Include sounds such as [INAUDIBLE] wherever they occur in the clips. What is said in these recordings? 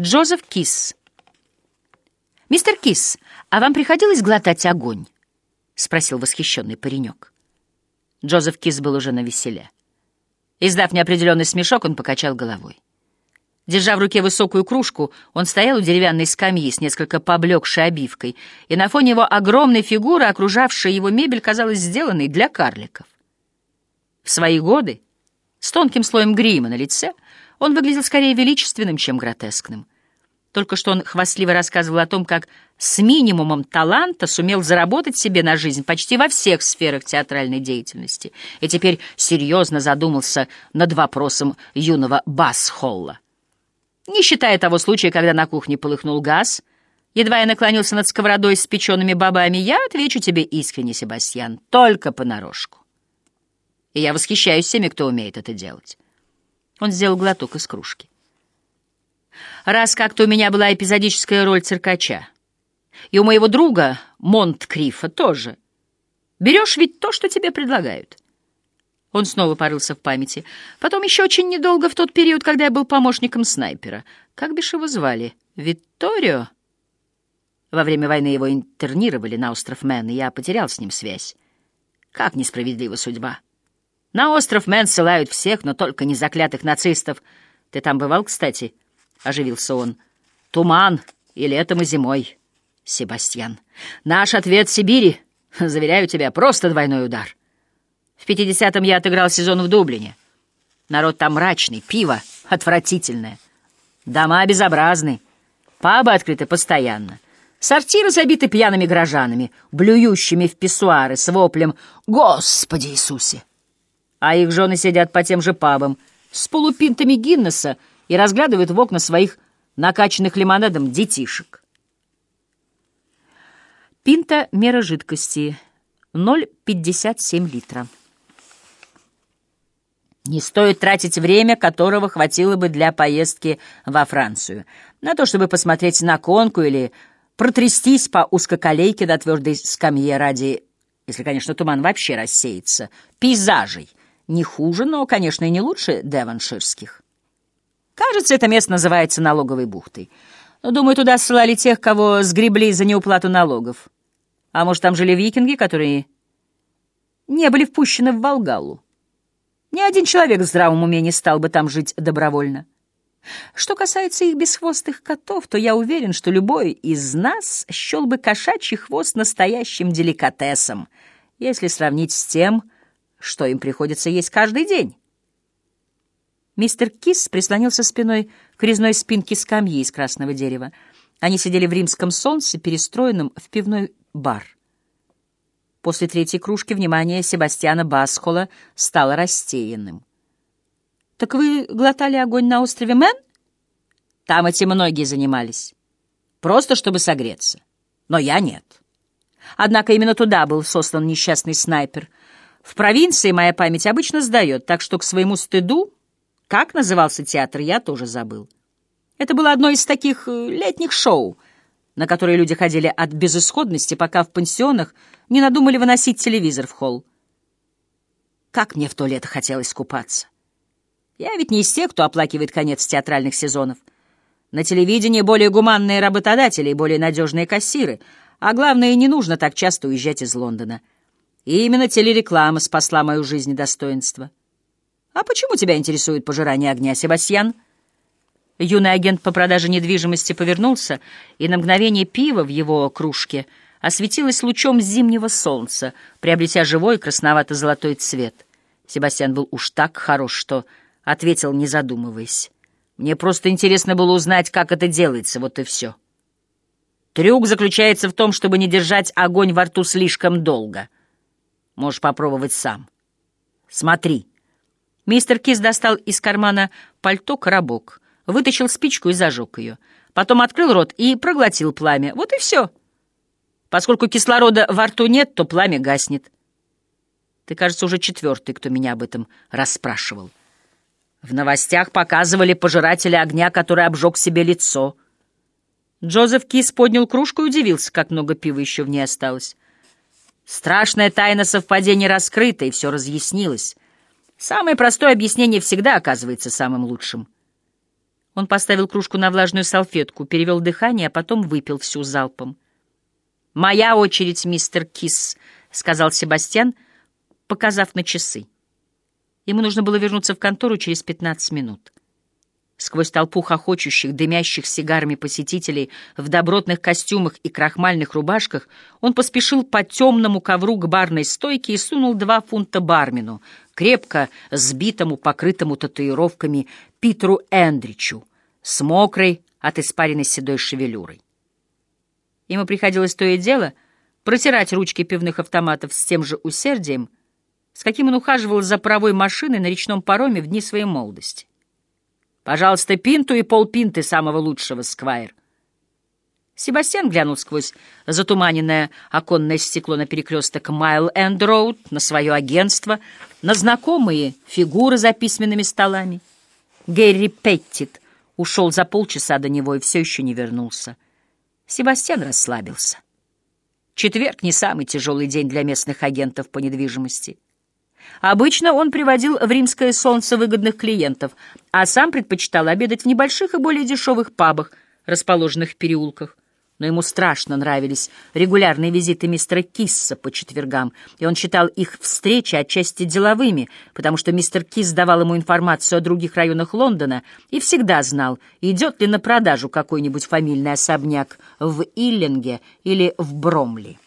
Джозеф Кис. «Мистер Кис, а вам приходилось глотать огонь?» — спросил восхищенный паренек. Джозеф Кис был уже на веселе. Издав неопределенный смешок, он покачал головой. Держа в руке высокую кружку, он стоял у деревянной скамьи с несколько поблекшей обивкой, и на фоне его огромной фигуры, окружавшая его мебель, казалась сделанной для карликов. В свои годы, с тонким слоем грима на лице, он выглядел скорее величественным, чем гротескным. Только что он хвастливо рассказывал о том, как с минимумом таланта сумел заработать себе на жизнь почти во всех сферах театральной деятельности, и теперь серьезно задумался над вопросом юного Басс-Холла. Не считая того случая, когда на кухне полыхнул газ, едва я наклонился над сковородой с печеными бобами, я отвечу тебе искренне, Себастьян, только понарошку. И я восхищаюсь всеми, кто умеет это делать. Он сделал глоток из кружки. Раз как-то у меня была эпизодическая роль циркача. И у моего друга, Монткрифа, тоже. Берешь ведь то, что тебе предлагают. Он снова порылся в памяти. Потом еще очень недолго, в тот период, когда я был помощником снайпера. Как бишь его звали? Витторио? Во время войны его интернировали на остров Мэн, и я потерял с ним связь. Как несправедлива судьба. На остров Мэн ссылают всех, но только не заклятых нацистов. Ты там бывал, кстати? — оживился он. Туман и летом, и зимой, Себастьян. Наш ответ Сибири, [LAUGHS] заверяю тебя, просто двойной удар. В пятидесятом я отыграл сезон в Дублине. Народ там мрачный, пиво отвратительное. Дома безобразны, пабы открыты постоянно. Сортиры забиты пьяными горожанами, блюющими в писсуары с воплем «Господи Иисусе!» А их жены сидят по тем же пабам с полупинтами Гиннесса и разглядывают в окна своих накачанных лимонадом детишек. Пинта мера жидкости 0,57 литра. Не стоит тратить время, которого хватило бы для поездки во Францию, на то, чтобы посмотреть на конку или протрястись по узкоколейке до твердой скамье ради, если, конечно, туман вообще рассеется, пейзажей. Не хуже, но, конечно, и не лучше деванширских. Кажется, это место называется налоговой бухтой. Думаю, туда ссылали тех, кого сгребли за неуплату налогов. А может, там жили викинги, которые не были впущены в Волгалу. Ни один человек в здравом уме не стал бы там жить добровольно. Что касается их бесхвостых котов, то я уверен, что любой из нас счел бы кошачий хвост настоящим деликатесом, если сравнить с тем, что им приходится есть каждый день. Мистер Кис прислонился спиной к резной спинке скамьи из красного дерева. Они сидели в римском солнце, перестроенном в пивной бар. После третьей кружки внимание Себастьяна Басхола стало рассеянным. «Так вы глотали огонь на острове Мэн?» «Там эти многие занимались. Просто чтобы согреться. Но я нет. Однако именно туда был сослан несчастный снайпер. В провинции моя память обычно сдает, так что к своему стыду, как назывался театр, я тоже забыл. Это было одно из таких э, летних шоу — на которые люди ходили от безысходности, пока в пансионах не надумали выносить телевизор в холл. Как мне в то лето хотелось купаться. Я ведь не из тех, кто оплакивает конец театральных сезонов. На телевидении более гуманные работодатели и более надежные кассиры, а главное, не нужно так часто уезжать из Лондона. И именно телереклама спасла мою жизнь и достоинство. А почему тебя интересует пожирание огня, Себастьян? — Юный агент по продаже недвижимости повернулся, и на мгновение пиво в его кружке осветилось лучом зимнего солнца, приобретя живой красновато-золотой цвет. Себастьян был уж так хорош, что ответил, не задумываясь. «Мне просто интересно было узнать, как это делается, вот и все». Трюк заключается в том, чтобы не держать огонь во рту слишком долго. Можешь попробовать сам. Смотри. Мистер Кис достал из кармана пальто коробок — вытащил спичку и зажег ее. Потом открыл рот и проглотил пламя. Вот и все. Поскольку кислорода во рту нет, то пламя гаснет. Ты, кажется, уже четвертый, кто меня об этом расспрашивал. В новостях показывали пожирателя огня, который обжег себе лицо. Джозеф Кис поднял кружку и удивился, как много пива еще в ней осталось. Страшная тайна совпадения раскрыта, и все разъяснилось. Самое простое объяснение всегда оказывается самым лучшим. Он поставил кружку на влажную салфетку, перевел дыхание, а потом выпил всю залпом. «Моя очередь, мистер Кис», — сказал Себастьян, показав на часы. Ему нужно было вернуться в контору через пятнадцать минут. Сквозь толпу хохочущих, дымящих сигарами посетителей в добротных костюмах и крахмальных рубашках он поспешил по темному ковру к барной стойке и сунул два фунта бармену, крепко сбитому, покрытому татуировками Питеру Эндричу, с мокрой от испаренной седой шевелюрой. Ему приходилось то и дело протирать ручки пивных автоматов с тем же усердием, с каким он ухаживал за паровой машиной на речном пароме в дни своей молодости. Пожалуйста, пинту и полпинты самого лучшего, Сквайр. Себастьян глянул сквозь затуманенное оконное стекло на перекресток Майл-Энд-Роуд, на свое агентство, на знакомые фигуры за письменными столами. Гэри Петтит ушел за полчаса до него и все еще не вернулся. Себастьян расслабился. Четверг — не самый тяжелый день для местных агентов по недвижимости. Обычно он приводил в римское солнце выгодных клиентов, а сам предпочитал обедать в небольших и более дешевых пабах, расположенных в переулках. Но ему страшно нравились регулярные визиты мистера Кисса по четвергам, и он считал их встречи отчасти деловыми, потому что мистер Кисс давал ему информацию о других районах Лондона и всегда знал, идет ли на продажу какой-нибудь фамильный особняк в Иллинге или в Бромли.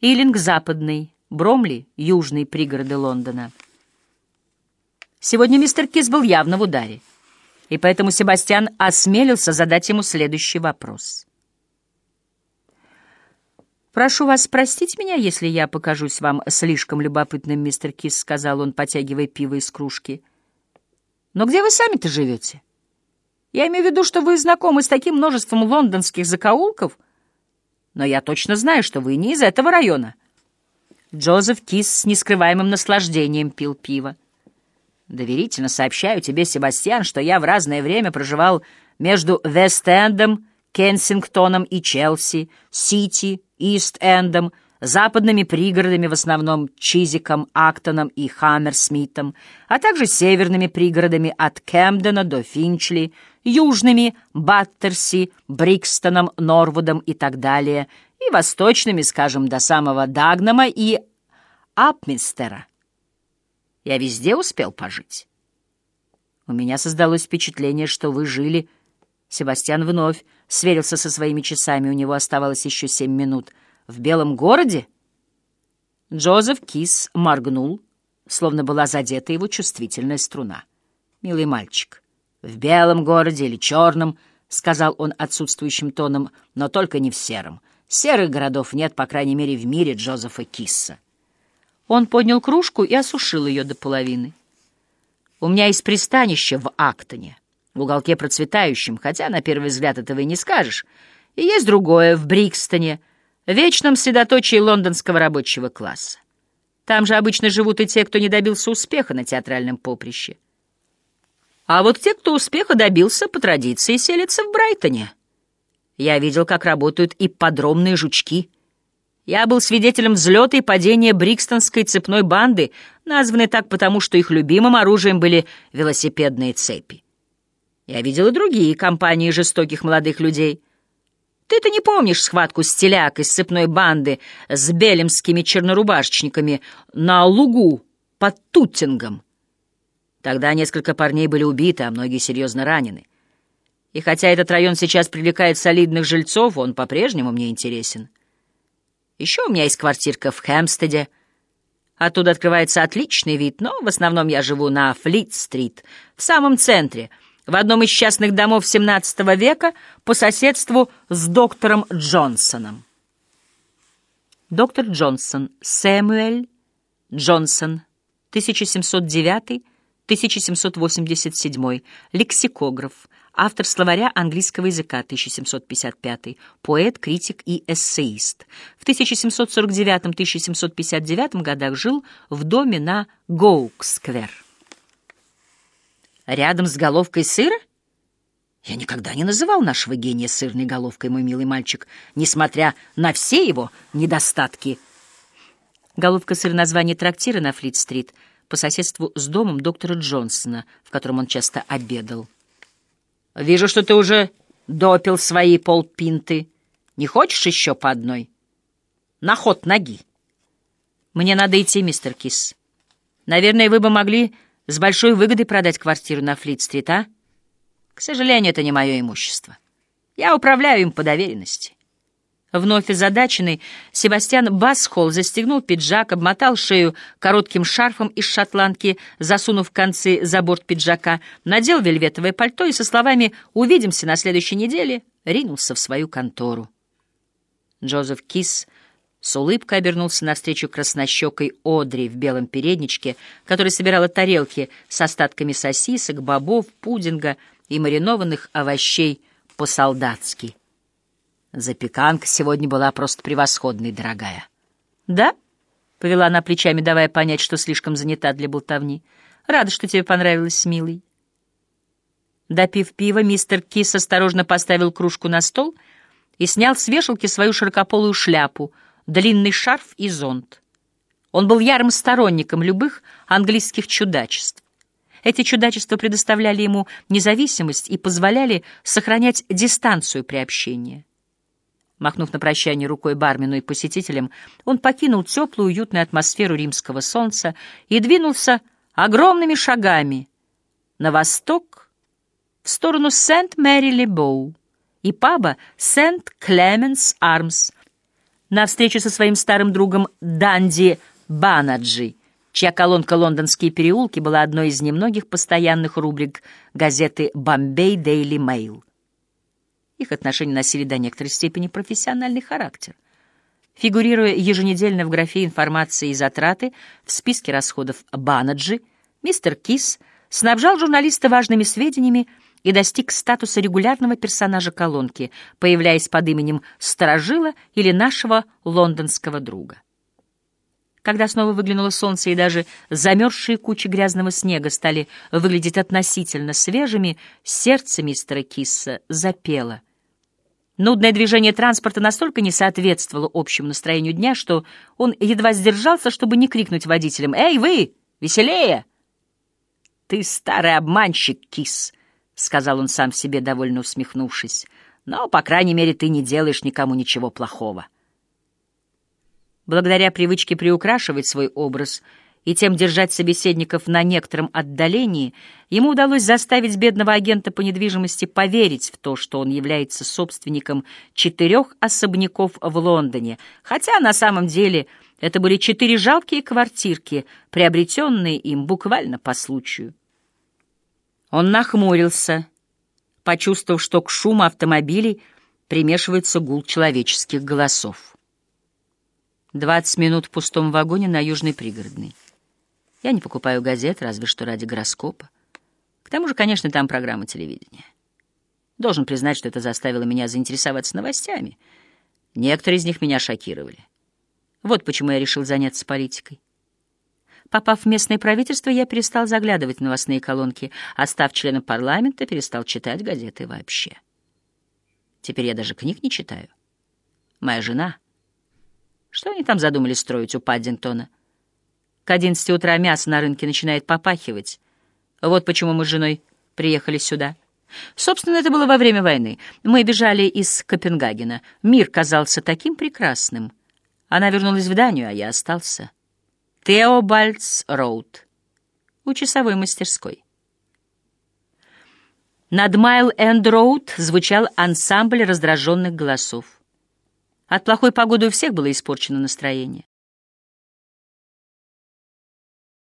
Иллинг западный, Бромли — южные пригороды Лондона. Сегодня мистер Кис был явно в ударе, и поэтому Себастьян осмелился задать ему следующий вопрос. «Прошу вас простить меня, если я покажусь вам слишком любопытным, мистер Кис», — сказал он, потягивая пиво из кружки. «Но где вы сами-то живете? Я имею в виду, что вы знакомы с таким множеством лондонских закоулков, но я точно знаю, что вы не из этого района». Джозеф Кис с нескрываемым наслаждением пил пиво. Доверительно сообщаю тебе, Себастьян, что я в разное время проживал между Вест-Эндом, Кенсингтоном и Челси, Сити, Ист-Эндом, западными пригородами, в основном Чизиком, Актоном и Хаммерсмитом, а также северными пригородами от Кемдена до Финчли, южными Баттерси, Брикстоном, Норвудом и так далее, и восточными, скажем, до самого Дагнама и Апминстера. Я везде успел пожить. У меня создалось впечатление, что вы жили... Себастьян вновь сверился со своими часами, у него оставалось еще семь минут. В Белом городе? Джозеф Кис моргнул, словно была задета его чувствительная струна. «Милый мальчик, в белом городе или черном, — сказал он отсутствующим тоном, — но только не в сером. Серых городов нет, по крайней мере, в мире Джозефа Кисса. Он поднял кружку и осушил ее до половины. «У меня есть пристанище в Актоне, в уголке процветающем, хотя на первый взгляд этого и не скажешь, и есть другое в Брикстоне, вечном средоточии лондонского рабочего класса. Там же обычно живут и те, кто не добился успеха на театральном поприще. А вот те, кто успеха добился, по традиции селятся в Брайтоне». Я видел, как работают и подромные жучки. Я был свидетелем взлета и падения Брикстонской цепной банды, названной так потому, что их любимым оружием были велосипедные цепи. Я видел и другие компании жестоких молодых людей. Ты-то не помнишь схватку стиляк из цепной банды с белемскими чернорубашечниками на лугу под Туттингом? Тогда несколько парней были убиты, а многие серьезно ранены. И хотя этот район сейчас привлекает солидных жильцов, он по-прежнему мне интересен. Еще у меня есть квартирка в Хэмстеде. Оттуда открывается отличный вид, но в основном я живу на Флит-стрит, в самом центре, в одном из частных домов XVII века по соседству с доктором Джонсоном. Доктор Джонсон, Сэмюэль Джонсон, 1709-1787, лексикограф, автор словаря английского языка 1755, поэт, критик и эссеист. В 1749-1759 годах жил в доме на Гоук-сквер. Рядом с головкой сыра? Я никогда не называл нашего гения сырной головкой, мой милый мальчик, несмотря на все его недостатки. Головка сыр — название трактира на Флит-стрит — по соседству с домом доктора Джонсона, в котором он часто обедал. «Вижу, что ты уже допил свои полпинты. Не хочешь еще по одной? На ход ноги». «Мне надо идти, мистер Кис. Наверное, вы бы могли с большой выгодой продать квартиру на Флит-стрит, а? К сожалению, это не мое имущество. Я управляю им по доверенности». Вновь озадаченный, Себастьян Басхол застегнул пиджак, обмотал шею коротким шарфом из шотландки, засунув концы за борт пиджака, надел вельветовое пальто и со словами «Увидимся на следующей неделе» ринулся в свою контору. Джозеф Кис с улыбкой обернулся навстречу краснощекой Одри в белом передничке, которая собирала тарелки с остатками сосисок, бобов, пудинга и маринованных овощей по-солдатски. Запеканка сегодня была просто превосходной, дорогая. «Да?» — повела она плечами, давая понять, что слишком занята для болтовни. «Рада, что тебе понравилось, милый». Допив пива, мистер Кис осторожно поставил кружку на стол и снял с вешалки свою широкополую шляпу, длинный шарф и зонт. Он был ярым сторонником любых английских чудачеств. Эти чудачества предоставляли ему независимость и позволяли сохранять дистанцию при общении. Махнув на прощание рукой бармену и посетителям, он покинул теплую, уютную атмосферу римского солнца и двинулся огромными шагами на восток, в сторону Сент-Мэри-Лебоу и паба Сент-Клеменс-Армс, на встречу со своим старым другом Данди Банаджи, чья колонка «Лондонские переулки» была одной из немногих постоянных рубрик газеты «Бомбей Дейли Мэйл». Их отношения носили до некоторой степени профессиональный характер. Фигурируя еженедельно в графе информации и затраты в списке расходов Банаджи, мистер Кис снабжал журналиста важными сведениями и достиг статуса регулярного персонажа колонки, появляясь под именем Старожила или нашего лондонского друга. Когда снова выглянуло солнце и даже замерзшие кучи грязного снега стали выглядеть относительно свежими, сердце мистера Кисса запело — Нудное движение транспорта настолько не соответствовало общему настроению дня, что он едва сдержался, чтобы не крикнуть водителям «Эй, вы! Веселее!» «Ты старый обманщик, кис!» — сказал он сам себе, довольно усмехнувшись. «Но, по крайней мере, ты не делаешь никому ничего плохого». Благодаря привычке приукрашивать свой образ — и тем держать собеседников на некотором отдалении, ему удалось заставить бедного агента по недвижимости поверить в то, что он является собственником четырех особняков в Лондоне, хотя на самом деле это были четыре жалкие квартирки, приобретенные им буквально по случаю. Он нахмурился, почувствовав, что к шуму автомобилей примешивается гул человеческих голосов. Двадцать минут в пустом вагоне на Южной пригородной. Я не покупаю газет, разве что ради гороскопа. К тому же, конечно, там программа телевидения. Должен признать, что это заставило меня заинтересоваться новостями. Некоторые из них меня шокировали. Вот почему я решил заняться политикой. Попав в местное правительство, я перестал заглядывать в новостные колонки, а став членом парламента, перестал читать газеты вообще. Теперь я даже книг не читаю. Моя жена... Что они там задумали строить у Паддингтона? — к одиннадцати утра мясо на рынке начинает попахивать. Вот почему мы с женой приехали сюда. Собственно, это было во время войны. Мы бежали из Копенгагена. Мир казался таким прекрасным. Она вернулась в Данию, а я остался. Теобальдс Роуд. У часовой мастерской. Над Майл Энд Роуд звучал ансамбль раздраженных голосов. От плохой погоды у всех было испорчено настроение.